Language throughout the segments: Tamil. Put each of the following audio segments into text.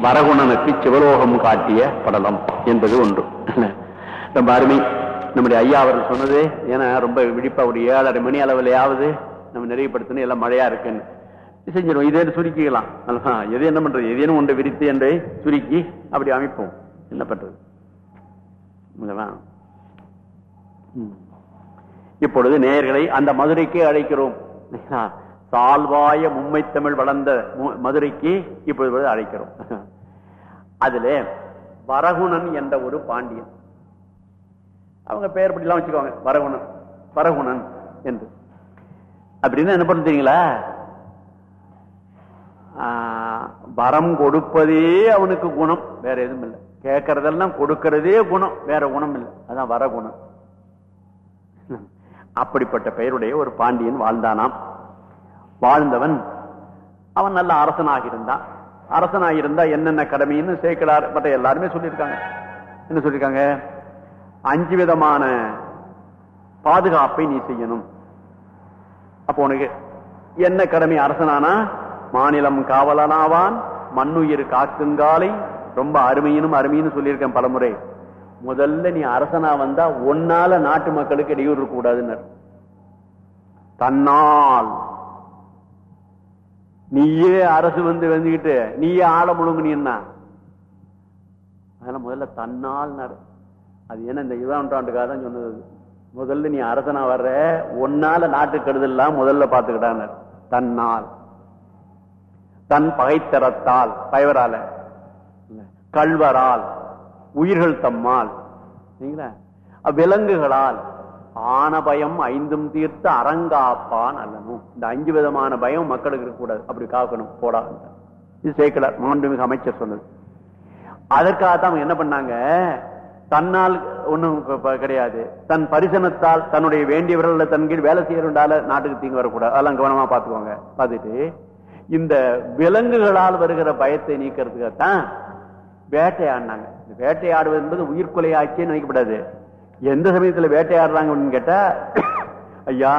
வரகுணனுக்கு சிவலோகம் காட்டிய படலம் என்பது ஒன்று. ரொம்ப அருமை. நம்முடைய ஐயா அவர் சொன்னது ஏன்னா ரொம்ப விழிப்பா ஒரு ஏழரை மணி அளவுலையாவது நம்ம நிறைவுபடுத்தணும் எல்லாம் மழையா இருக்குன்னு. செஞ்சிடும் இதே சுருக்கிக்கலாம்? எது என்ன பண்றது? எதேனும் ஒன்று விரித்து என்று சுருக்கி அப்படி அமைப்போம். என்ன பண்றது? ம். இப்பொழுது நேர்களை அந்த மதுரைக்கு அழைக்கிறோம். சால்வாய மும்மை தமிழ் வளர்ந்த மு- மதுரைக்கு இப்பொழுது அழைக்கிறோம். அதுல வரகுணன் என்ற ஒரு பாண்டியன். அவங்க பெயர் இப்படிலாம் வச்சுக்கோங்க வரகுணன் வரகுணன் என்று. அப்படின்னு என்ன பண்ண வரம் கொடுப்பதே அவனுக்கு குணம் வேற எதுவும் இல்லை. கேட்கறதெல்லாம் கொடுக்கறதே குணம் வேற குணம் இல்லை. அதான் வரகுணம் அப்படிப்பட்ட பெயருடைய ஒரு பாண்டியன் வாழ்ந்தானாம். வாழ்ந்தவன் அவன் நல்ல அரசனாக இருந்தான். அரசனாக இருந்தா என்னென்ன கடமைன்னு சேர்க்கலார் பட்ட எல்லாருமே சொல்லியிருக்காங்க. என்ன சொல்லியிருக்காங்க? அஞ்சு விதமான பாதுகாப்பை நீ செய்யணும். அப்போ உனக்கு என்ன கடமை அரசனானா? மாநிலம் காவலனாவான் மண்ணுயிர் காக்குங்காலை ரொம்ப அருமையினும் அருமையின்னு சொல்லியிருக்கேன் பலமுறை. முதல்ல நீ அரசனா வந்தா ஒன்னால நாட்டு மக்களுக்கு இடையூறு கூடாதுன்னு தன்னால் நீயே அரசு வந்து வந்துகிட்டு நீயே ஆள என்ன அதனால முதல்ல தன்னால் நட- அது என்ன இந்த இருபதாம் நூற்றாண்டுக்காக தான் சொன்னது. முதல்ல நீ அரசனா வர்ற ஒன்னால நாட்டு கெடுதல்லாம் முதல்ல பாத்துக்கிட்டாங்க தன்னால். தன் பகைத்தரத்தால் பயவரால கல்வரால் கள்வரால். உயிர்கள் தம்மால். சரிங்களா? விலங்குகளால். ஆன பயம் ஐந்தும் தீர்த்து அறங்காப்பான் அல்லனும் இந்த அஞ்சு விதமான பயம் மக்களுக்கு இருக்கக்கூடாது. அப்படி காக்கணும். போடா. இது சேர்க்கலார் மாண்புமிகு அமைச்சர் சொன்னது. அதற்காகத்தான் அவங்க என்ன பண்ணாங்க? தன்னால் ஒன்றும் கிடையாது. தன் பரிசனத்தால் தன்னுடைய வேண்டியவர்கள் தன் கீழ் வேலை செய்யறதால நாட்டுக்கு தீங்கு வரக்கூடாது. அதெல்லாம் கவனமா பார்த்துக்கோங்க. பார்த்துட்டு இந்த விலங்குகளால் வருகிற பயத்தை நீக்கிறதுக்காகத்தான் வேட்டையாடினாங்க. வேட்டையாடுவது என்பது உயிர்கொலையாச்சே நினைக்கப்படாது. எந்த சமயத்தில் வேட்டையாடுறாங்க அப்படின்னு கேட்டா ஐயா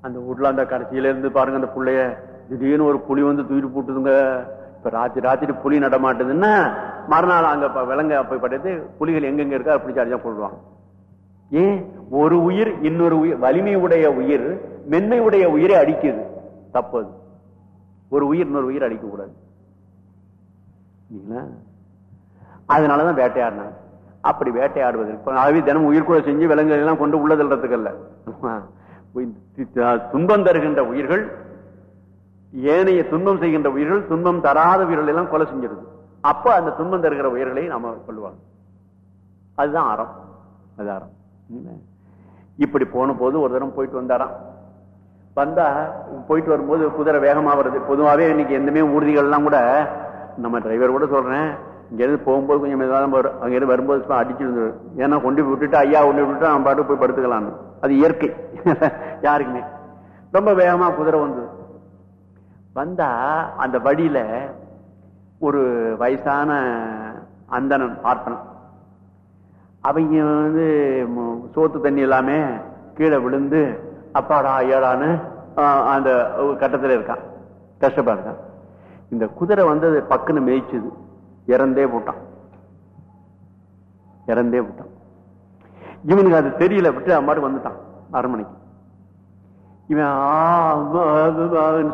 அந்த வீட்டுல அந்த கடைசியில இருந்து பாருங்க அந்த புள்ளைய திடீர்னு ஒரு புலி வந்து தூக்கிட்டு போட்டுதுங்க. இப்ப ராத்திரி ராத்திரி புலி நடமாட்டுதுன்னா மறுநாள் அங்க விலங்க போய் படைத்து புலிகள் எங்கெங்க இருக்கா அப்படி சார்ஜா கொள்வாங்க. ஏன்? ஒரு உயிர் இன்னொரு உயிர் வலிமை உடைய உயிர் மென்மை உடைய உயிரை அடிக்குது. தப்பு அது. ஒரு உயிர் இன்னொரு உயிர் அடிக்க கூடாது அதனாலதான் வேட்டையாடினாங்க. அப்படி வேட்டையாடுவதற்கு ஆகவே தினம் உயிர்கொலை செஞ்சு விலங்குகள் எல்லாம் கொண்டு உள்ள அல்ல துன்பம் தருகின்ற உயிர்கள் ஏனைய துன்பம் செய்கின்ற உயிர்கள் துன்பம் தராத உயிர்கள் எல்லாம் கொலை செஞ்சிருது. அப்ப அந்த துன்பம் தருகிற உயிர்களை நாம கொள்வாங்க அதுதான் அறம். அது அறம். இப்படி போன போது ஒரு தரம் போயிட்டு வந்தாராம். வந்தா போயிட்டு வரும்போது குதிரை வேகமா வருது. பொதுவாகவே இன்னைக்கு எந்தமே ஊர்திகள்லாம் கூட நம்ம டிரைவர் கூட சொல்றேன் இங்கிருந்து போகும்போது கொஞ்சம் மெதுவாக தான் வரும் அங்கிருந்து வரும்போது சும்மா அடிச்சு ஏன்னா கொண்டு விட்டுட்டு ஐயா கொண்டு விட்டுட்டு அவன் பாட்டு போய் படுத்துக்கலாம்னு அது இயற்கை. யாருக்குமே. ரொம்ப வேகமாக குதிரை வந்தது வந்தா அந்த வழியில ஒரு வயசான அந்தணன் பார்ப்பனன் அவங்க வந்து சோத்து தண்ணி எல்லாமே கீழே விழுந்து அப்பாடா ஐயாடான்னு அந்த கட்டத்தில் இருக்கான். கஷ்டப்பா இருக்கான் இந்த குதிரை வந்து அது பக்குன்னு மேய்ச்சுது. இறந்தே போட்டான். இறந்தே போட்டான். இவனுக்கு அது தெரியல விட்டு அம்மாட்டு வந்துட்டான் அரண்மனைக்கு. இவன்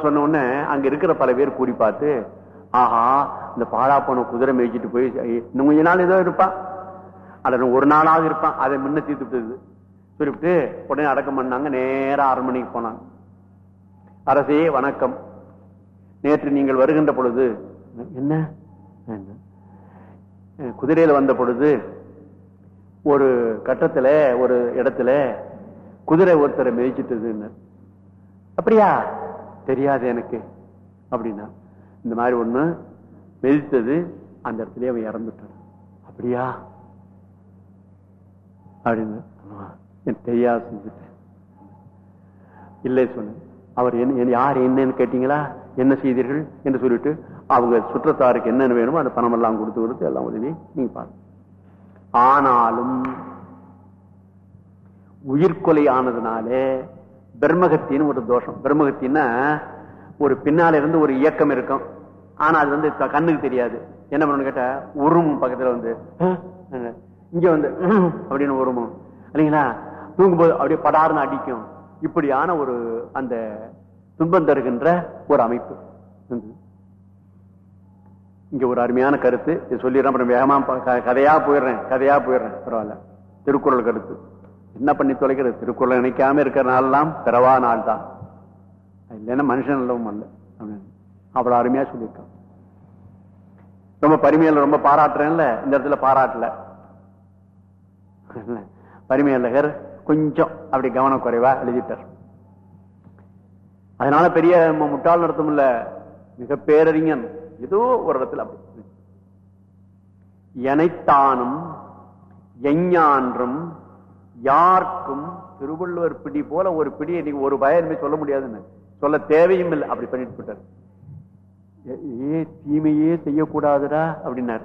சொன்ன உடனே அங்க இருக்கிற பல பேர் கூடி பார்த்து ஆஹா இந்த பாழா போன குதிரை மேய்ச்சிட்டு போய் இன்னும் கொஞ்ச நாள் ஏதோ இருப்பான் அல்லது ஒரு நாளாவது இருப்பான். அதை முன்ன தீர்த்து விட்டது. சொல்லிவிட்டு உடனே அடக்கம் பண்ணாங்க. நேரம் அரண்மனைக்கு போனாங்க. அரசே வணக்கம். நேற்று நீங்கள் வருகின்ற பொழுது என்ன? குதிரையில் வந்த பொழுது ஒரு கட்டத்துல ஒரு இடத்துல குதிரை ஒருத்தரை மெதிச்சிட்டதுன்னு. அப்படியா? தெரியாது எனக்கு அப்படின்னா. இந்த மாதிரி ஒண்ணு மெதித்தது அந்த இடத்துல அவன் இறந்துட்டான். அப்படியா? அப்படின்னு ஆமா, எனக்கு தெரியாது செஞ்சுட்டேன். இல்லை சொன்னேன் அவர் என்ன என்ன- யார் என்னன்னு கேட்டீங்களா? என்ன செய்தீர்கள்? என்று சொல்லிட்டு அவங்க சுற்றத்தாருக்கு என்னென்ன வேணுமோ அந்த பணம் எல்லாம் கொடுத்து கொடுத்து எல்லாம் உதவி நீங்க பாருங்க. ஆனாலும் உயிர்கொலை ஆனதுனாலே பிரம்மகத்தின்னு ஒரு தோஷம். பிரம்மகத்தின்னா ஒரு பின்னால இருந்து ஒரு இயக்கம் இருக்கும். ஆனா அது வந்து கண்ணுக்கு தெரியாது. என்ன பண்ணு கேட்டா உருமும் பக்கத்துல வந்து இங்க வந்து அப்படின்னு உருமும். இல்லைங்களா? தூங்கும்போது அப்படியே படார்னு அடிக்கும். இப்படியான ஒரு அந்த துன்பம் தருகின்ற ஒரு அமைப்பு. இருந்தது. இங்க ஒரு அருமையான கருத்து. இது சொல்லிடுறேன் அப்புறம் வேகமா கதையா போயிடுறேன் கதையா போயிடுறேன். பரவாயில்ல. திருக்குறள் கருத்து. என்ன பண்ணி தொலைக்கிறது? திருக்குறள் நினைக்காம இருக்கிற நாள்லாம் பிறவா நாள் தான் இல்லைன்னா மனுஷன் நல்லவும் அல்ல. அப்படின்னு. அவ்வளவு அருமையா சொல்லியிருக்கான். ரொம்ப பரிமையில ரொம்ப பாராட்டுறேன்ல இந்த இடத்துல பாராட்டல. பரிமையழகர் கொஞ்சம் அப்படி கவனக்குறைவா எழுதிட்டார். அதனால பெரிய முட்டாள் நடத்தமில்ல மிக பேரறிஞன் ஏதோ ஒரு இடத்துல அப்படி. எனைத்தானும் எஞ்ஞான்றும் யாருக்கும் திருவள்ளுவர் பிடி போல ஒரு பிடியை நீங்க ஒரு பயனுமே சொல்ல முடியாதுன்னு. சொல்ல தேவையும் இல்லை. அப்படி பண்ணிட்டு போட்டார் ஏ- தீமையே செய்யக்கூடாதுடா அப்படின்னாரு.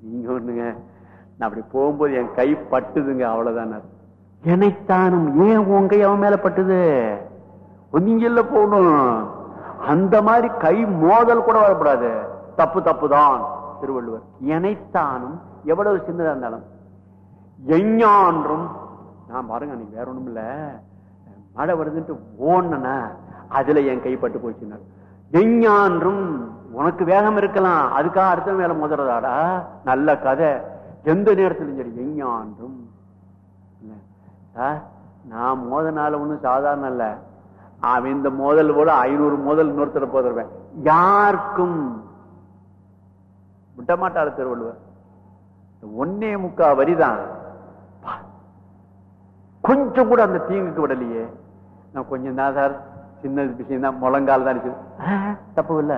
நீங்க ஒண்ணுங்க. நான் அப்படி போகும்போது என் கை பட்டுதுங்க அவ்வளவுதான் எனைத்தானும் ஏன் உன் கை அவன் மேல பட்டுது? நீங்கல்ல போகணும். அந்த மாதிரி கை மோதல் கூட வரக்கூடாது. தப்பு தப்பு தான் திருவள்ளுவர். எனைத்தானும் எவ்வளவு சின்னதா இருந்தாலும். எஞ்ஞான்றும் நான் பாருங்க அன்னைக்கு வேற ஒண்ணும் இல்ல. மழை வருதுன்ட்டு ஓடனா அதுல என் கைப்பட்டு போச்சுன்னாரு எஞ்ஞான்றும் உனக்கு வேகம் இருக்கலாம் அதுக்காக அடுத்த வேலை முதறதாடா. நல்ல கதை. எந்த நேரத்திலும் சரி எஞ்ஞான்றும். நான் மோதனால ஒன்றும் சாதாரண இல்லை. அவன் இந்த மோதல் போல ஐநூறு மோதல் இன்னொருத்தர போதருவேன். யாருக்கும் விட்டமாட்டாரு திருவள்ளுவர். ஒன்னே முக்கா வரிதான். கொஞ்சம் கூட அந்த தீங்குக்கு விடலையே. நான் கொஞ்சம் தான் சார் சின்ன விஷயம் தான் முழங்கால் தான் இருக்கு தப்பு இல்ல.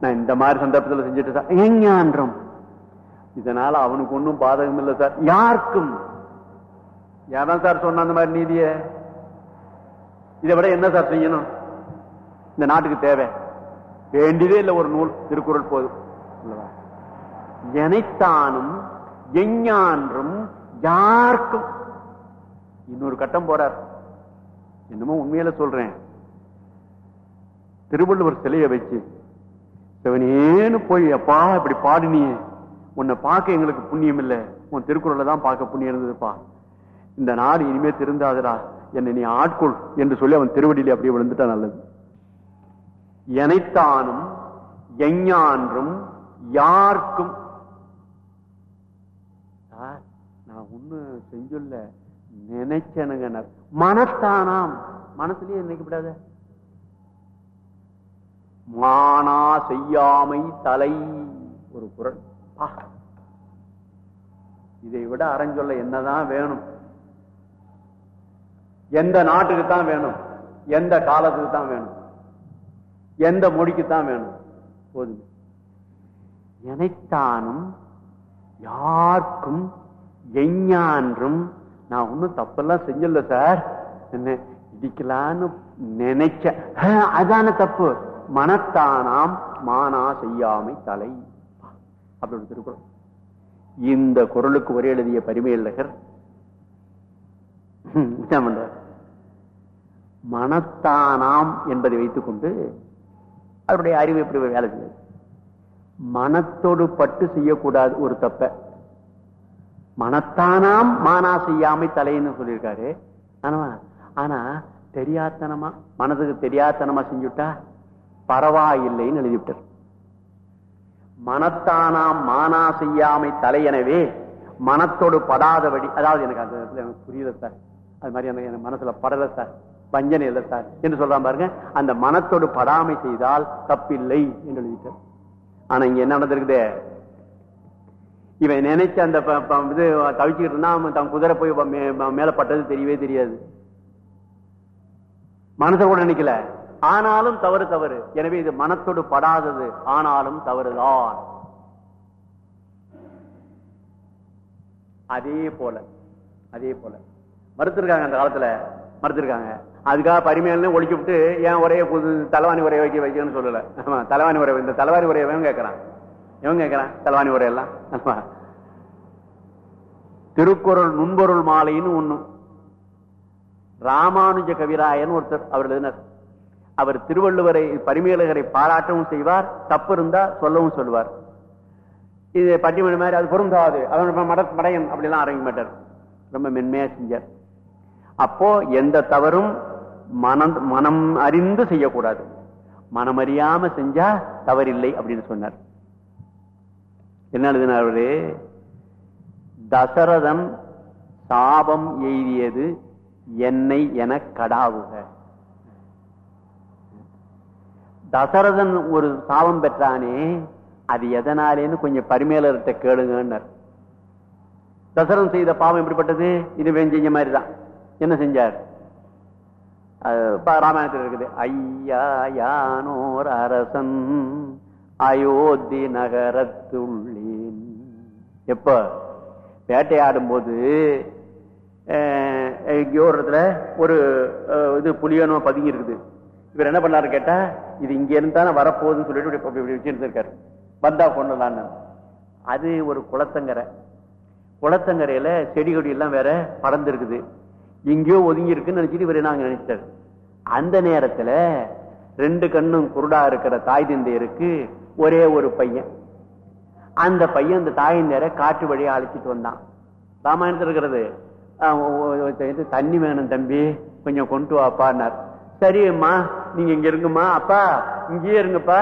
நான் இந்த மாதிரி சந்தர்ப்பத்தில் செஞ்சுட்டு சார் எஞ்ஞான்றும் இதனால அவனுக்கு ஒன்றும் பாதகம் இல்லை சார். யாருக்கும்? யாரா சார் சொன்ன அந்த மாதிரி நீதியை? இதை விட என்ன சார் செய்யணும்? இந்த நாட்டுக்கு தேவை. வேண்டியதே இல்லை ஒரு நூல் திருக்குறள் போதும். எனைத்தானும் எஞ்ஞான்றும் யாருக்கும். இன்னொரு கட்டம் போறார். என்னமோ உண்மையில சொல்றேன். திருவள்ளுவர் சிலையை வச்சு சிவனேன்னு போய் அப்பா இப்படி பாடினியே உன்னை பார்க்க எங்களுக்கு புண்ணியம் இல்ல. உன் திருக்குறளை தான் பார்க்க புண்ணியம் இருந்ததுப்பா. இந்த நாடு இனிமே திருந்தாதுடா. என்னை நீ ஆட்கொள் என்று சொல்லி அவன் திருவடியிலே அப்படியே விழுந்துட்டா நல்லது. எனைத்தானும் எஞ்ஞான்றும் யாருக்கும். நான் ஒண்ணு செஞ்சுள்ள நினைச்சனுங்க மனத்தானாம். மனசுலயே நினைக்கப்படாத. மானா செய்யாமை தலை ஒரு குரல். இதை விட அறஞ்சொல்ல என்னதான் வேணும்? எந்த நாட்டுக்கு தான் வேணும்? எந்த காலத்துக்கு தான் வேணும்? எந்த மொழிக்கு தான் வேணும்? போதும். எனைத்தானும் யாருக்கும் எஞ்ஞான்றும் நான் ஒன்னும் தப்பெல்லாம் செஞ்சல சார் என்ன இடிக்கலான்னு நினைச்ச. அதான தப்பு. மனத்தானாம் மானா செய்யாமை தலை. அப்படி ஒரு திருக்குறள். இந்த குரலுக்கு ஒரே எழுதிய பரிமையழகர் என்ன பண்றார்? மனத்தானாம் என்பதை வைத்துக்கொண்டு அவருடைய அறிவு எப்படி வேலை செய்யுது மனத்தோடு பட்டு செய்யக்கூடாது ஒரு தப்ப. மனத்தானாம் மானா செய்யாமை தலைன்னு சொல்லியிருக்காரு. ஆனா ஆனா தெரியாத்தனமா மனதுக்கு தெரியாத்தனமா செஞ்சுட்டா பரவாயில்லைன்னு எழுதிவிட்டார். மனத்தானாம் மானா செய்யாமை தலை எனவே மனத்தோடு படாதபடி அதாவது எனக்கு அந்த இடத்துல எனக்கு புரியல சார். அது மாதிரி எனக்கு எனக்கு மனசுல படல சார். வஞ்சனை இல்லை சார் என்று சொல்றான் பாருங்க அந்த மனத்தோடு படாமை செய்தால் தப்பில்லை என்று எழுதிட்டார். ஆனா இங்க என்ன நடந்திருக்குது? இவன் நினைச்ச அந்த இது தவிச்சுக்கிட்டு இருந்தா தன் குதிரை போய் மேல பட்டது தெரியவே தெரியாது. மனசை கூட நினைக்கல. ஆனாலும் தவறு தவறு. எனவே இது மனத்தோடு படாதது. ஆனாலும் தவறுதான். அதே போல அதே போல. மறுத்திருக்காங்க அந்த காலத்துல மறுத்திருக்காங்க. அதுக்காக பரிமையில ஒழிச்சு விட்டு ஏன் ஒரே புது தலைவாணி உரையை வைக்க வைக்கணும்னு சொல்லல. ஆமாம் தலைவாணி உரை இந்த தலைவாணி உரையை இவன் கேட்கறான். இவன் கேட்கறான் தலைவாணி உரையெல்லாம் ஆமா. திருக்குறள் நுண்பொருள் மாலைன்னு ஒன்று ராமானுஜ கவிராயன் ஒருத்தர் அவர் எழுதினார். அவர் திருவள்ளுவரை பரிமையலகரை பாராட்டவும் செய்வார் தப்பு இருந்தா சொல்லவும் சொல்லுவார் இது பட்டிமணி மாதிரி அது பொருந்தாது. அவன் மட மடையன் அப்படிலாம் ஆரம்பிக்க மாட்டார். ரொம்ப மென்மையா செஞ்சார். அப்போ எந்த தவறும் மனம் மனம் அறிந்து செய்யக்கூடாது. மனம் அறியாம செஞ்சா தவறில்லை அப்படின்னு சொன்னார். என்ன எழுதினார் அவரு தசரதன் சாபம் எய்தியது என்னை என கடாவுக. தசரதன் ஒரு சாபம் பெற்றானே அது எதனாலேன்னு கொஞ்சம் பரிமேலர்கிட்ட கேளுங்கன்னார். தசரதன் செய்த பாவம் எப்படிப்பட்டது? இது செஞ்ச மாதிரி தான் என்ன செஞ்சார்? ராமாயணத்தில் இருக்குது. ஐயா யானோர் அரசன் அயோத்தி நகரத்துள்ளேன். எப்ப? வேட்டையாடும் போது எங்கேயோ இடத்துல ஒரு இது புலியனோ பதுங்கி இருக்குது. இவர் என்ன பண்ணாரு கேட்டா இது இங்க இருந்து தானே வரப்போகுதுன்னு சொல்லிட்டு இப்படி இப்படி வச்சிருந்திருக்காரு. வந்தா கொண்டலான்னு அது ஒரு குளத்தங்கரை. குளத்தங்கரையில செடி கொடி எல்லாம் வேற பறந்து இருக்குது எங்கேயோ ஒதுங்கி இருக்குன்னு நினைச்சிட்டு இவர் நாங்க நினைச்சாரு அந்த நேரத்துல ரெண்டு கண்ணும் குருடா இருக்கிற தாய் தந்தையருக்கு ஒரே ஒரு பையன். அந்த பையன் அந்த தாயின் காற்று வழியை அழைச்சிட்டு வந்தான். ராமாயணத்தில் இருக்கிறது இது தண்ணி வேணும் தம்பி கொஞ்சம் கொண்டு வாப்பான்னார் சரிம்மா நீங்க இங்க இருங்கம்மா. அப்பா இங்கேயே இருங்கப்பா.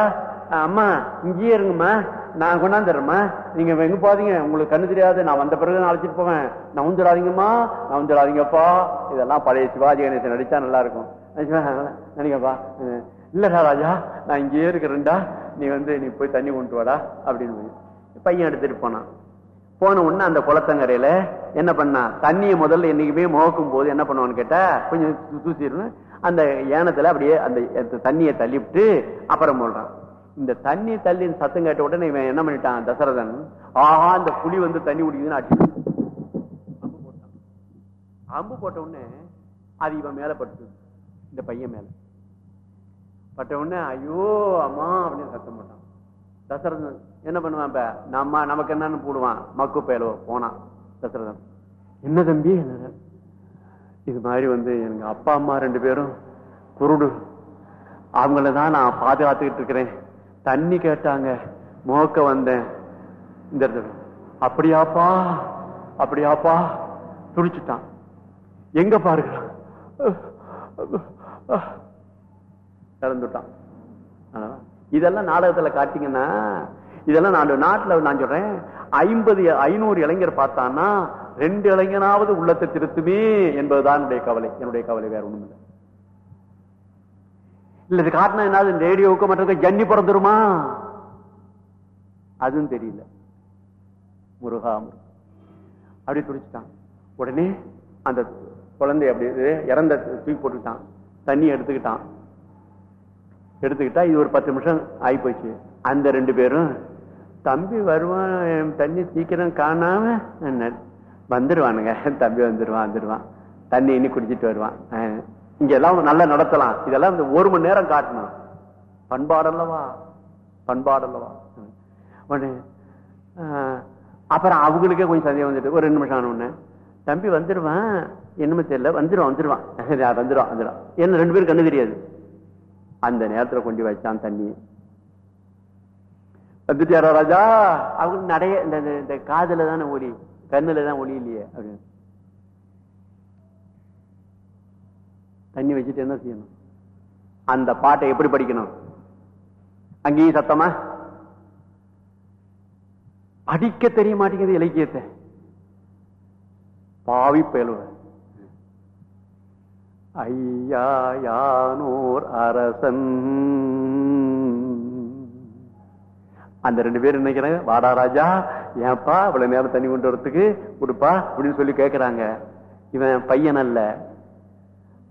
அம்மா இங்கேயே இருங்கம்மா. நான் கொண்டாந்துடுறேம்மா. நீங்க எங்க போதீங்க உங்களுக்கு கண்ணு தெரியாது. நான் வந்த பிறகு நான் அழைச்சிட்டு போவேன். நான் வந்துடாதீங்கம்மா நான் வந்துடாதீங்கப்பா இதெல்லாம் பழைய சிவாஜி கணேசன் நடிச்சா நல்லா இருக்கும் நினைக்கப்பா இல்லடா ராஜா நான் இங்கேயே இருக்கிறேன்டா. நீ வந்து நீ போய் தண்ணி கொண்டு வாடா அப்படின்னு பையன் எடுத்துட்டு போனான். போன உடனே அந்த குளத்தங்கரையில என்ன பண்ணா? தண்ணியை முதல்ல என்னைக்குமே மோக்கும் போது என்ன பண்ணுவான்னு கேட்டா கொஞ்சம் தூ- தூசிடணும் அந்த ஏனத்துல அப்படியே அந்த தண்ணியை தள்ளிவிட்டு அப்புறம் போடுறான். இந்த தண்ணி தள்ளி சத்தம் கேட்ட உடனே இவன் என்ன பண்ணிட்டான்? தசரதன் ஆஹா இந்த புலி வந்து தண்ணி குடிக்குதுன்னு அடி அம்பு போட்டான். அம்பு போட்ட உடனே அது இவன் மேல பட்டு இந்த பையன் மேல. பட்ட உடனே ஐயோ அம்மா அப்படின்னு சத்தம் போட்டான். தசரதன் என்ன பண்ணுவான் இப்ப? நம்ம நமக்கு என்னன்னு போடுவான். மக்கு பயலோ போனான் தசரதன். என்ன தம்பி என்ன? இது மாதிரி வந்து எனக்கு அப்பா அம்மா ரெண்டு பேரும் குருடு. அவங்கள தான் நான் பாதுகாத்துக்கிட்டு இருக்கிறேன். தண்ணி கேட்டாங்க. மோக்க வந்தேன். இந்த இடத்துல. அப்படியாப்பா அப்படியாப்பா துடிச்சுட்டான். எங்க பாருங்க. இறந்துட்டான் இதெல்லாம் நாடகத்துல காட்டிங்கன்னா இதெல்லாம் நான் நாட்டுல நான் சொல்றேன். ஐம்பது ஐநூறு இளைஞர் பார்த்தான்னா ரெண்டு இளைஞனாவது உள்ளத்தை திருத்துமே என்பதுதான் என்னுடைய கவலை. என்னுடைய கவலை வேற ஒண்ணும் இல்லை இல்ல இது காட்டினா என்ன ரேடியோவுக்கு மற்ற ஜன்னி பிறந்துருமா? அதுவும் தெரியல. முருகா அப்படி துடிச்சுட்டான். உடனே அந்த குழந்தை அப்படி இறந்த தூக்கி போட்டுக்கிட்டான். தண்ணி எடுத்துக்கிட்டான். எடுத்துக்கிட்டா இது ஒரு பத்து நிமிஷம் ஆகி போச்சு அந்த ரெண்டு பேரும் தம்பி வருவான் என் தண்ணி சீக்கிரம் காணாம வந்துடுவானுங்க தம்பி வந்துடுவான் வந்துடுவான் தண்ணி இனி குடிச்சிட்டு வருவான். அஹ், இங்க எல்லாம் நல்லா நடத்தலாம். இதெல்லாம் இந்த ஒரு மணி நேரம் காட்டணும். பண்பாடல்லவா பண்பாடல்லவா ம். அப்புறம் அவங்களுக்கே கொஞ்சம் சந்தேகம் வந்துட்டு ஒரு ரெண்டு நிமிஷம் ஆன தம்பி வந்துடுவேன் என்னமோ தெரியல. வந்துருவான் வந்துடுவான் வந்துடுவான் வந்துடுவான் என்ன ரெண்டு பேரும் கண்ணு தெரியாது. அந்த நேரத்தில் கொண்டு வச்சான் தண்ணி. வந்துட்டியாரா ராஜா? அவங்களுக்கு நடைய இந்த இந்த- தானே ஒளி கண்ணுல தான் ஒளி இல்லையே அப்படின்னு. தண்ணி வச்சுட்டு என்ன செய்யணும்? அந்த பாட்டை எப்படி படிக்கணும்? அங்கேயும் சத்தமா? படிக்க தெரிய மாட்டேங்குது இலக்கியத்தை. பாவி பேலுவ. ஐயா யானோர் அரசன். அந்த ரெண்டு பேரும் நினைக்கிறாங்க வாடா ராஜா ஏன்பா இவ்வளவு நேரம் தண்ணி கொண்டு வரத்துக்கு கொடுப்பா அப்படின்னு சொல்லி கேட்கிறாங்க இவன் பையன் அல்ல.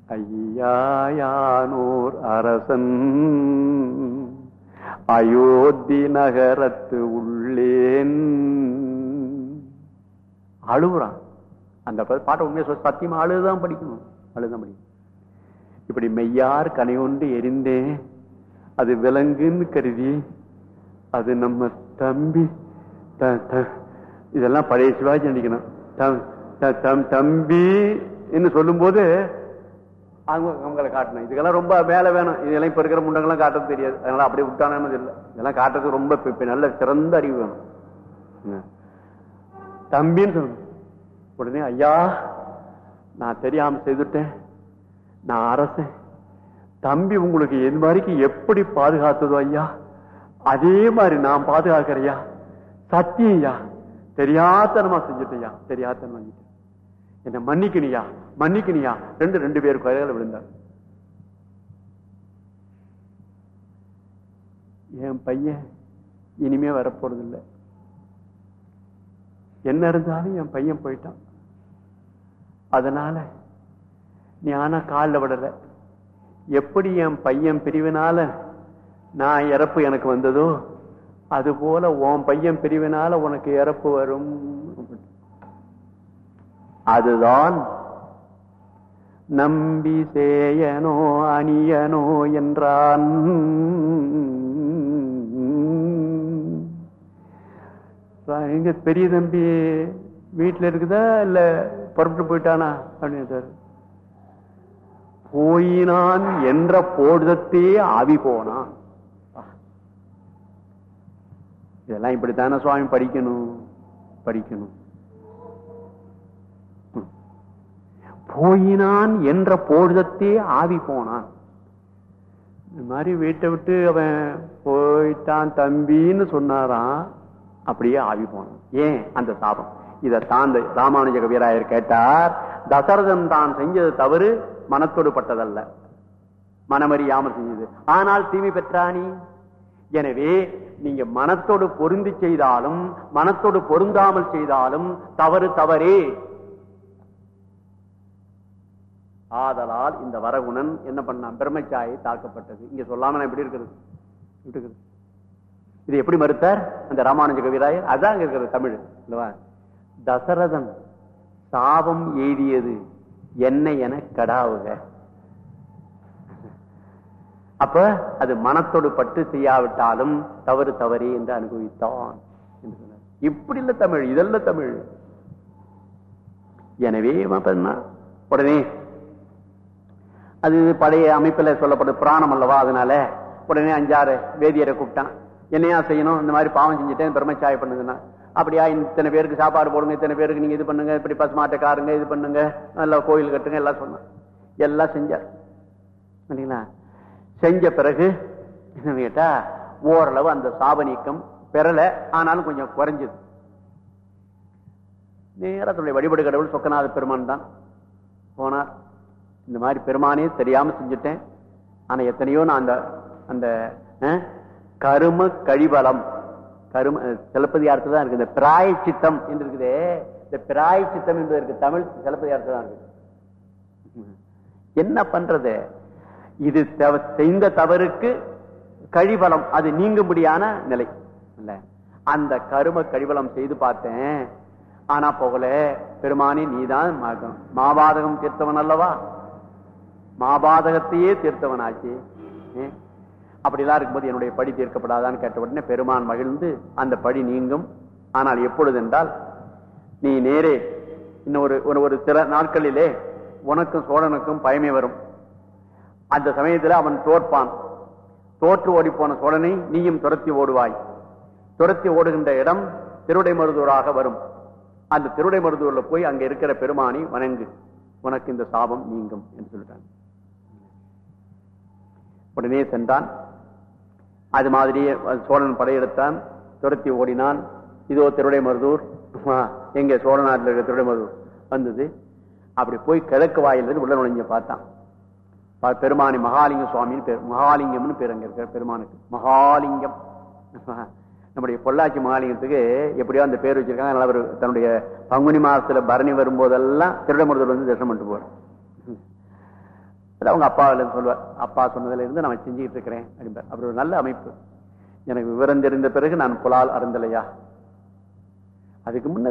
ஐயாயானூர் அரசன். அயோத்தி நகரத்து உள்ளேன். அழுகுறான். அந்த பாட்டை உண்மையை சொல்ல சத்தியமா அழுதுதான் படிக்கணும். அழுதான் படிக்கணும். இப்படி மெய்யார் கனையொண்டு எரிந்தேன் அது விலங்குன்னு கருதி அது நம்ம தம்பி த- த- இதெல்லாம் பழைய சிவாஜி நினைக்கணும் தம்- தம்- தம்பி என்று சொல்லும்போது அவங்க அவங்களை காட்டணும். இதுக்கெல்லாம் ரொம்ப வேலை வேணும். இதெல்லாம் இப்ப இருக்கிற முண்டங்கள்லாம் காட்டுறது தெரியாது. அதனால அப்படியே விட்டானு இல்லை இதெல்லாம் காட்டுறதுக்கு ரொம்ப இப்ப- நல்ல சிறந்த அறிவு வேணும். தம்பின்னு சொல்லணும். உடனே ஐயா நான் தெரியாம செய்துட்டேன். நான் அரசன். தம்பி உங்களுக்கு என் மாதிரிக்கு எப்படி பாதுகாத்ததோ ஐயா? அதே மாதிரி நான் பாதுகாக்கிறையா சத்தியம் ஐயா. தெரியாத்தனமா செஞ்சுட்டேயா தெரியாத்தனமா செஞ்சுட்டேன். என்ன மன்னிக்கணியா மன்னிக்கணியா ரெண்டு ரெண்டு பேர் கையில விழுந்தார். என் பையன் இனிமே வரப்போறது இல்லை என்ன இருந்தாலும் என் பையன் போயிட்டான். அதனால நீ ஆனா காலில் விடல. எப்படி என் பையன் பிரிவினால நான் இறப்பு எனக்கு வந்ததோ அது போல உன் பையன் பிரிவினால உனக்கு இறப்பு வரும். அதுதான் நம்பி சேயனோ அணியனோ என்றான். எங்க பெரிய தம்பி வீட்டில் இருக்குதா இல்ல புறப்பட்டு போயிட்டானா? அப்படின்னு சார் போயினான் என்ற போடுதத்தே ஆவி போனான். இதெல்லாம் இப்படித்தானே சுவாமி படிக்கணும்? படிக்கணும். போயினான் என்ற பொழுதத்தே ஆவி போனான். இந்த மாதிரி வீட்டை விட்டு அவன் போயிட்டான் தம்பின்னு சொன்னாராம் அப்படியே ஆவி போனான். ஏன் அந்த சாபம்? இதை தாந்த ராமானுஜ கவிராயர் கேட்டார் தசரதன் தான் செஞ்சது தவறு மனத்தோடு பட்டதல்ல. மனமறியாமல் செஞ்சது. ஆனால் தீமை பெற்றானி எனவே நீங்க மனத்தோடு பொருந்தி செய்தாலும் மனத்தோடு பொருந்தாமல் செய்தாலும் தவறு தவறே. ஆதலால் இந்த வரகுணன் என்ன பண்ணான்? பிரம்மச்சாயை தாக்கப்பட்டது. இங்க சொல்லாம நான் எப்படி இருக்கிறது? இருக்குது இது எப்படி மறுத்தார்? அந்த ராமானுஜ கவிராயர். அதான் அங்க இருக்கிறது தமிழ். இல்லவா? தசரதன் சாபம் எய்தியது என்ன என கடாவுக. அப்ப அது மனத்தோடு பட்டு செய்யாவிட்டாலும் தவறு தவறே என்று அனுபவித்தான் என்று சொன்னார். இப்படி இல்ல தமிழ் இதல்ல தமிழ். எனவே உடனே அது பழைய அமைப்பில் சொல்லப்படும் புராணம் அல்லவா அதனால உடனே அஞ்சாறு வேதியரை கூப்பிட்டான். என்னையா செய்யணும்? இந்த மாதிரி பாவம் செஞ்சுட்டேன் பிரம்மச்சாய பண்ணுங்கன்னா அப்படியா இத்தனை பேருக்கு சாப்பாடு போடுங்க இத்தனை பேருக்கு நீங்கள் இது பண்ணுங்க இப்படி பசுமாட்டை காருங்க இது பண்ணுங்க நல்லா கோயில் கட்டுங்க எல்லாம் சொன்னான். எல்லாம் செஞ்சார். இல்லைங்களா செஞ்ச பிறகு என்ன கேட்டா ஓரளவு அந்த சாப நீக்கம் பெறலை ஆனாலும் கொஞ்சம் குறைஞ்சது. நேரத்துடைய தன்னுடைய வழிபாடு கடவுள் சொக்கநாத பெருமான் தான். போனார். இந்த மாதிரி பெருமானே தெரியாம செஞ்சுட்டேன். ஆனா எத்தனையோ நான் அந்த அந்த கரும கழிவலம் கரும சிலப்பதிகாரத்துல தான் இருக்கு இந்த பிராய சித்தம் என்று இருக்குதே இந்த பிராய சித்தம் என்பதற்கு தமிழ் சிலப்பதிகாரத்துல தான் இருக்கு என்ன பண்றது? இது செய்த தவறுக்கு கழிவலம் அது நீங்கும்படியான நிலை. இல்ல. அந்த கரும கழிவலம் செய்து பார்த்தேன். ஆனா போகல. பெருமானி நீதான் மார்க்கம். மாபாதகம் தீர்த்தவன் அல்லவா? மாபாதகத்தையே தீர்த்தவனாச்சு. அப்படிலாம் இருக்கும்போது என்னுடைய படி தீர்க்கப்படாதான்னு கேட்ட உடனே பெருமான் மகிழ்ந்து அந்த படி நீங்கும். ஆனால் எப்பொழுது என்றால் நீ நேரே இன்னொரு ஒரு ஒரு- சில நாட்களிலே உனக்கும் சோழனுக்கும் பயமே வரும். அந்த சமயத்தில் அவன் தோற்பான். தோற்று ஓடி போன சோழனை நீயும் துரத்தி ஓடுவாய். துரத்தி ஓடுகின்ற இடம் திருடை மருதூராக வரும். அந்த திருடை மருதூரில் போய் அங்கே இருக்கிற பெருமானி வணங்கு. உனக்கு இந்த சாபம் நீங்கும் என்று சொல்லிட்டான் உடனே சென்றான். அது மாதிரியே சோழன் படையெடுத்தான். துரத்தி ஓடினான். இதோ திருடை மருதூர். ஆ, எங்க சோழ நாட்டில் இருக்கிற திருடை மருதூர்? வந்தது. அப்படி போய் கிழக்கு வாயிலிருந்து உள்ள நுழைஞ்ச பார்த்தான். பா- பெருமானி மகாலிங்க சுவாமின்னு பேர் மகாலிங்கம்னு பேர் அங்க இருக்கிற பெருமானுக்கு. மகாலிங்கம். நம்முடைய பொள்ளாச்சி மகாலிங்கத்துக்கு எப்படியோ அந்த பேர் வச்சிருக்காங்க. அதனால அவர் தன்னுடைய பங்குனி மாசத்துல பரணி வரும்போதெல்லாம் திருடமருதூர் வந்து தரிசனம் பண்ணிட்டு போவார் அவங்க அப்பாவில இருந்து சொல்லுவார் அப்பா சொன்னதுல இருந்து நான் செஞ்சுக்கிட்டு இருக்கிறேன் அப்படிம்பார். அப்படி ஒரு நல்ல அமைப்பு. எனக்கு விவரம் தெரிந்த பிறகு நான் புலால் அருந்தலையா? அதுக்கு முன்ன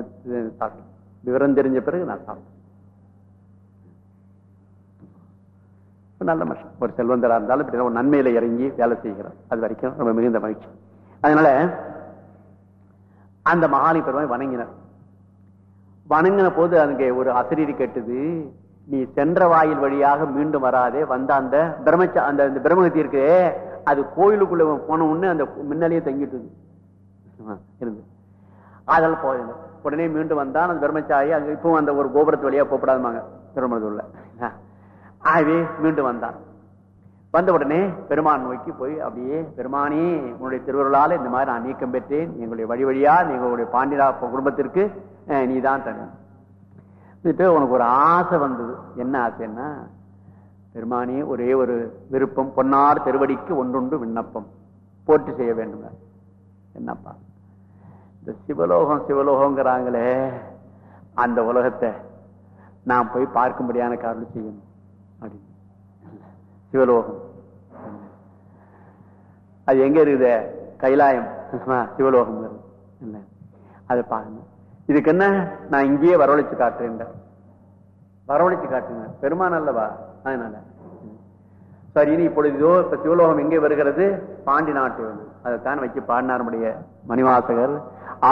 சாப்பிட்டேன் விவரம் தெரிஞ்ச பிறகு நான் சாப்பிட்டேன் நல்ல மனுஷன். ஒரு செல்வந்தராக இருந்தாலும் இப்படி ஒரு நன்மையில இறங்கி வேலை செய்கிறார். அது வரைக்கும் ரொம்ப மிகுந்த மகிழ்ச்சி. அதனால அந்த மகாலி பெருமானை வணங்கினார். வணங்கின போது அங்கே ஒரு அசரீரி கேட்டது நீ சென்ற வாயில் வழியாக மீண்டும் வராதே. வந்த அந்த பிரம்மச்ச அந்த அந்த பிரம்மகத்தி இருக்கு. அது கோயிலுக்குள்ள போன உடனே அந்த மின்னலையே தங்கிட்டு இருந்து. அதில் போயிடும் உடனே மீண்டும் வந்தான் அந்த பிரம்மச்சாரி. அங்கே இப்பவும் அந்த ஒரு கோபுரத்து வழியாக போகப்படாதுமாங்க திருமணத்தூரில். ஆகவே மீண்டும் வந்தான். வந்த உடனே பெருமான் நோக்கி போய் அப்படியே பெருமானே உன்னுடைய திருவருளால் இந்த மாதிரி நான் நீக்கம் பெற்றேன். எங்களுடைய வழி வழியா எங்களுடைய பாண்டியா குடும்பத்திற்கு நீ தான் தனி வந்துட்டு உனக்கு ஒரு ஆசை வந்தது. என்ன ஆசைன்னா பெருமானே ஒரே ஒரு விருப்பம் பொன்னார் திருவடிக்கு ஒன்றொன்று விண்ணப்பம். போட்டு செய்ய வேண்டுங்க. என்னப்பா? இந்த சிவலோகம் சிவலோகங்கிறாங்களே அந்த உலகத்தை நான் போய் பார்க்கும்படியான காரணம் செய்யணும். அப்படின்னு. சிவலோகம். அது எங்க இருக்குது? கைலாயம். சிவலோகம் இல்லை அதை பாருங்க. இதுக்கு என்ன நான் இங்கேயே வரவழைச்சு காட்டுறேன் வரவழைச்சு காட்டுங்க. பெருமான் அல்லவா? அதனால சரி இனி இப்பொழுது இதோ இப்ப சிவலோகம் எங்கே வருகிறது? பாண்டி நாட்டு வந்து. அதைத்தான் வச்சு பாடினாருடைய மணிவாசகர்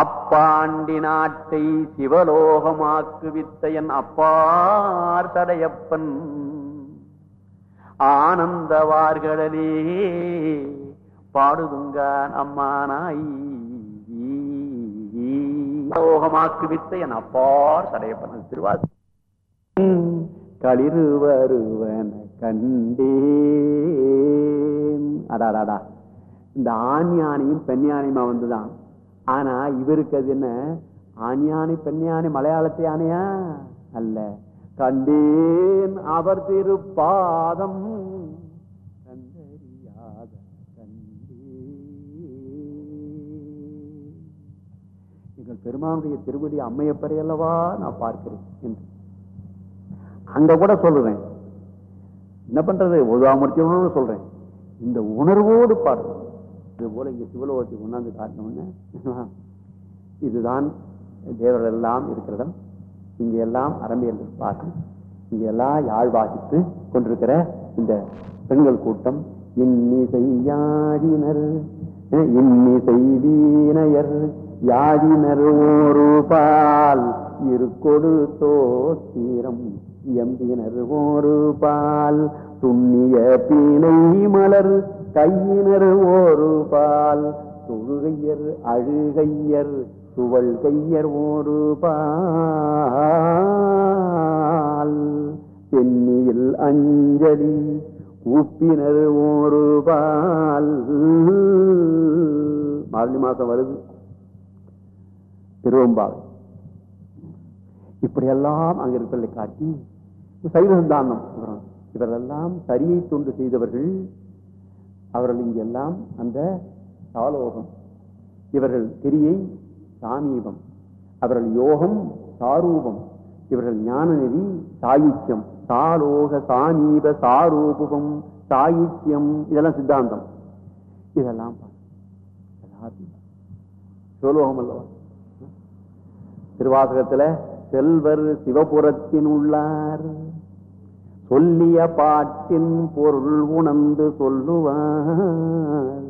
அப்பாண்டி நாட்டை சிவலோகமாக்கு வித்தையன் அப்பார் தடையப்பன். ஆனந்தவார்களே பாடுதுங்கான் அம்மானாயி. லோகமாக்கு வித்தையன் அப்பார் தடையப்பன் திருவாசி களிறு வருவன கண்டேன். அடாடாடா இந்த ஆண் யானையும் பெண் யானையுமா வந்துதான். ஆனா இவருக்கு அது என்ன? ஆண் யானை பெண் யானை மலையாளத்து யானையா? அல்ல. கண்டேன் அவர் திருப்பாதம். எங்கள் பெருமானுடைய திருவடி அம்மையப்பறை அல்லவா நான் பார்க்கிறேன் என்று. அங்க கூட சொல்லுவேன். என்ன பண்றது? உதாமூர்த்தியோடு சொல்றேன். இந்த உணர்வோடு பாடுறோம் இது போல இங்க சிவலோகத்தை கொண்டாந்து காட்டினோன்னு இதுதான் தேவர்கள் எல்லாம் இருக்கிற இடம் இங்க எல்லாம் அரம்பியல் பார்க்கும் இங்க எல்லாம் யாழ் வாசித்து கொண்டிருக்கிற இந்த பெண்கள் கூட்டம் இன்னி செய்யாடினர் இன்னி செய்வீனையர் யாழினர் ஒரு பால் இருக்கொடு தோத்திரம் எம்பினர் ஒரு பால் துண்ணிய பீனை மலர் கையினர் ஒரு பால் தொழுகையர் அழுகையர் சுவள் கையர் ஒரு பால் அஞ்சலி உப்பினர் ஒரு பால் மார்கழி மாசம் வருது. திருவம்பாவை. இப்படியெல்லாம் அங்க இருக்கிறதை காட்டி சைவ இவரெல்லாம் சரியை தொண்டு செய்தவர்கள். அவர்கள் இங்கெல்லாம் அந்த சாலோகம். இவர்கள் திரியை சாமீபம். அவர்கள் யோகம் சாரூபம். இவர்கள் ஞான நெறி சாயித்யம் சாலோக சாமீப சாரூபம் சாயுச்சியம் இதெல்லாம் சித்தாந்தம். இதெல்லாம் பாரு. எல்லாத்தையும். அல்லவா? திருவாசகத்துல செல்வர் சிவபுரத்தின் உள்ளார். சொல்லிய பாட்டின் பொருள் உணர்ந்து சொல்லுவார்.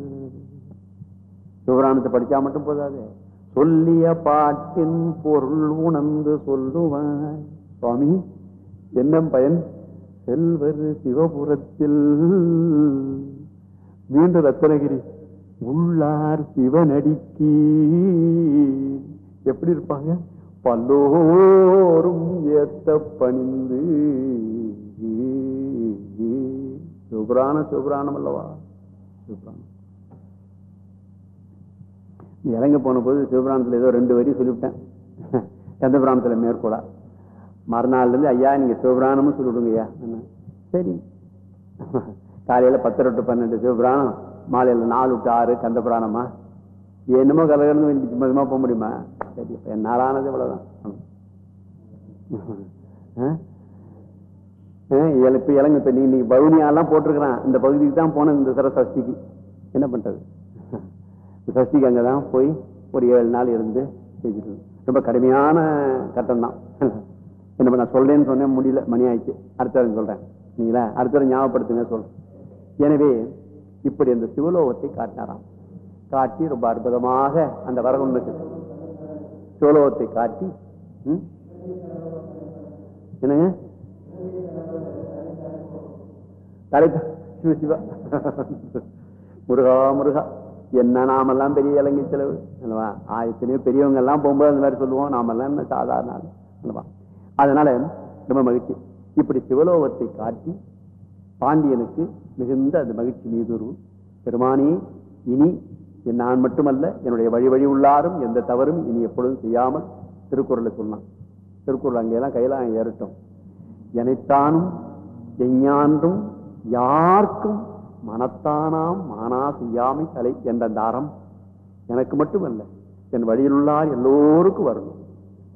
சிவபுராணத்தை படிச்சா மட்டும் போதாது. சொல்லிய பாட்டின் பொருள் உணர்ந்து சொல்லுவார். சுவாமி என்ன பயன்? செல்வர் சிவபுரத்தில் மீண்டும் ரத்தனகிரி உள்ளார் சிவனடிக்கு. எப்படி இருப்பாங்க? பல்லோரும் ஏத்த பணிந்து. சிவபுராண சிவபுராணம் அல்லவா? சிவபுராணம் இறங்க போன போது சிவபிராணத்தில் ஏதோ ரெண்டு வரி சொல்லிவிட்டேன். எந்த பிராணத்தில்? மேற்கோளா. மறுநாள்ல இருந்து ஐயா நீங்கள் சிவபிராணமும் சொல்லிவிடுங்க ஐயா என்ன? சரி. காலையில் பத்து ரெட்டு பன்னெண்டு சிவபிராணம் மாலையில் நாலு விட்டு ஆறு கந்த பிராணமா? என்னமோ கலகலன்னு மதமா போக முடியுமா? சரி இப்ப என்னாலானது இவ்வளவுதான். இப்ப இலங்கை இப்ப இன்னைக்கு பவுனியாலாம் போட்டிருக்கிறான். இந்த பகுதிக்கு தான் போனது இந்த சிற சஷ்டிக்கு. என்ன பண்றது? இந்த சஷ்டிக்கு அங்கதான் போய் ஒரு ஏழு நாள் இருந்து செஞ்சுட்டு ரொம்ப கடுமையான கட்டம் தான். என்ன பண்ண சொல்றேன்னு சொன்னேன் முடியல மணி ஆயிடுச்சு. அடுத்த சொல்றேன். நீங்களா அடுத்த ஞாபகப்படுத்துங்க சொல்றேன். எனவே இப்படி அந்த சிவலோகத்தை காட்டினாராம். காட்டி ரொம்ப அற்புதமாக அந்த வரகுண்டுக்கு சோலோகத்தை காட்டி என்னங்க? சிவா முருகா முருகா. என்ன நாமெல்லாம் பெரிய இலங்கை செலவு? அல்லவா? ஆயத்தினே பெரியவங்க எல்லாம் போகும்போது அந்த மாதிரி சொல்லுவோம். நாமெல்லாம் என்ன சாதாரண ஆளு? அல்லவா? அதனால ரொம்ப மகிழ்ச்சி. இப்படி சிவலோகத்தை காட்டி பாண்டியனுக்கு மிகுந்த அந்த மகிழ்ச்சி மீதுருவும் பெருமானி இனி நான் மட்டுமல்ல என்னுடைய வழி வழி உள்ளாரும் எந்த தவறும் இனி எப்பொழுதும் செய்யாமல் திருக்குறளை சொன்னான் திருக்குறள் அங்கெல்லாம் கையெல்லாம் ஏறட்டும். எனைத்தானும் எஞ்ஞான்றும் யாருக்கும் மனத்தானாம் மானா செய்யாமை தலை என்ற அந்த அறம் எனக்கு மட்டுமல்ல என் வழியிலுள்ளார் எல்லோருக்கும் வரணும்.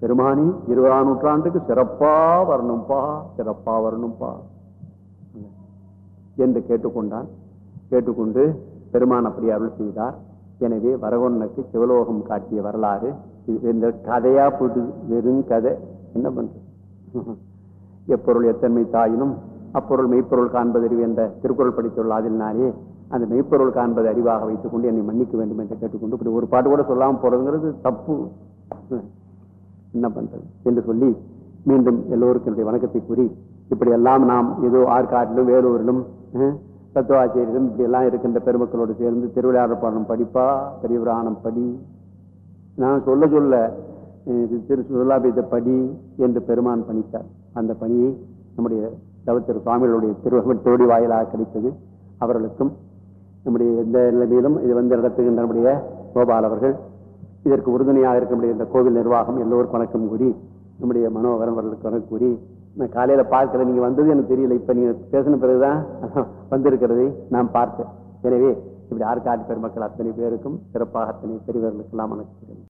பெருமானி இருபதாம் நூற்றாண்டுக்கு சிறப்பா வரணும்பா சிறப்பா வரணும்பா. என்று கேட்டுக்கொண்டான். கேட்டுக்கொண்டு பெருமான் அப்படி அருள் செய்தார். எனவே வரகொன்னக்கு சிவலோகம் காட்டிய வரலாறு இது இந்த கதையா போட்டு வெறும் கதை. என்ன பண்றது? எப்பொருள் எத்தன்மை தாயினும் அப்பொருள் மெய்ப்பொருள் காண்பது அறிவு என்ற திருக்குறள் படித்துள்ள அதில்னாலே அந்த மெய்ப்பொருள் காண்பது அறிவாக வைத்துக் கொண்டு என்னை மன்னிக்க வேண்டும் என்று கேட்டுக்கொண்டு இப்படி ஒரு பாட்டு கூட சொல்லாமல் போறதுங்கிறது தப்பு. என்ன பண்றது? என்று சொல்லி மீண்டும் எல்லோருக்கும் என்னுடைய வணக்கத்தை கூறி இப்படி எல்லாம் நாம் ஏதோ ஆற்காட்டிலும் வேலூரிலும் தத்துவாச்சேரியிலும் இப்படி எல்லாம் இருக்கின்ற பெருமக்களோடு சேர்ந்து திருவிளையாடல் பாடணும். படிப்பா? பெரியபுராணம் படி. நான் சொல்ல சொல்ல திரு சுல்லாபித்த படி என்று பெருமான் பணித்தார். அந்த பணியை நம்முடைய தவத்திரு சுவாமிகளுடைய திருவடி வாயிலாக கிடைத்தது. அவர்களுக்கும் நம்முடைய எந்த நிலைமையிலும் இது வந்து நடத்துகின்ற நம்முடைய கோபால் அவர்கள் இதற்கு உறுதுணையாக இருக்க இந்த கோவில் நிர்வாகம் எல்லோருக்கும் வணக்கம் கூறி நம்முடைய மனோகரன் அவர்களுக்கு வணக்கம் கூறி நான் காலையில பார்க்கல நீங்க வந்தது எனக்கு தெரியல. இப்ப நீங்க பேசின பிறகுதான் வந்திருக்கிறது நான் பார்த்தேன். எனவே இப்படி ஆற்காட்டு பெருமக்கள் அத்தனை பேருக்கும் சிறப்பாக அத்தனை பெரியவர்களுக்கெல்லாம் வணக்கம்.